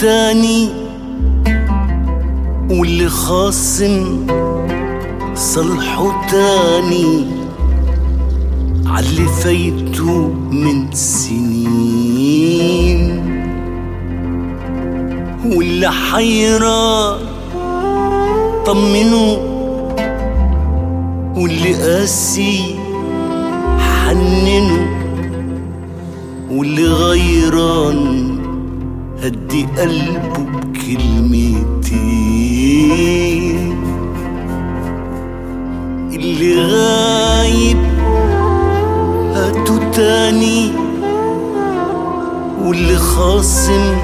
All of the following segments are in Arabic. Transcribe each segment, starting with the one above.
تاني. واللي خاصم صلحه تاني. عاللي فايته من سنين. واللي حيران طمنه. واللي قاسي حننه. واللي غيران هدي قلبه بكلمتين. اللي غايب هاتوا تاني واللي خاصم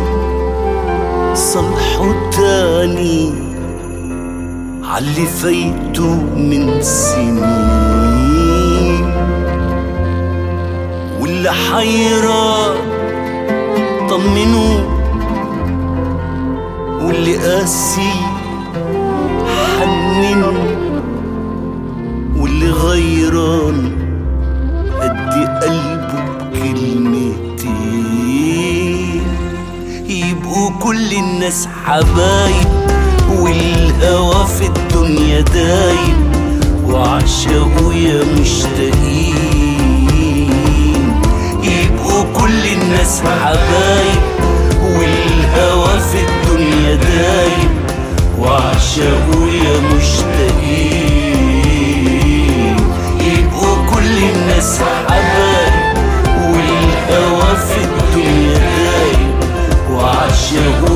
صلحه تاني. عاللي فايته من سنين. واللي حيران طمنه واللي قاسي حننه واللي غيران ادي قلبه بكلمتين يبقوا كل الناس حبايب والهوى في الدنيا دايب وعشقوا يا مشتاقين. حبايب والهوى في الدنيا دايب. وعشقوا يا مشتاقين. يبقوا كل الناس حبايب والهوى في الدنيا دايب. وعشقوا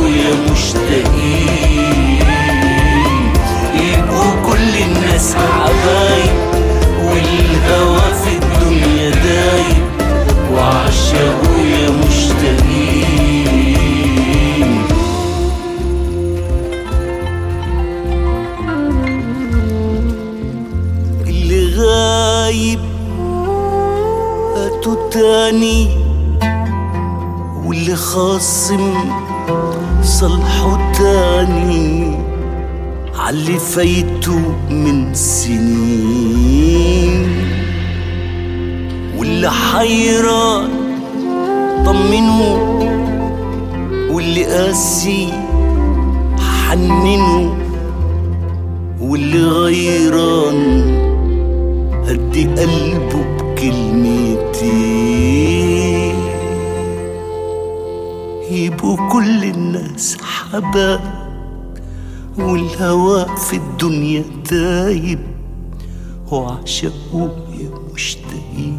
غايب هاتوا تاني واللي خاصم صلحه تاني عاللي فايته من سنين. واللي حيران طمنه واللي قاسي حننه. واللي غيران يبقوا كل الناس حباب والهوى في الدنيا دايب وعشقوا يا مشتاقين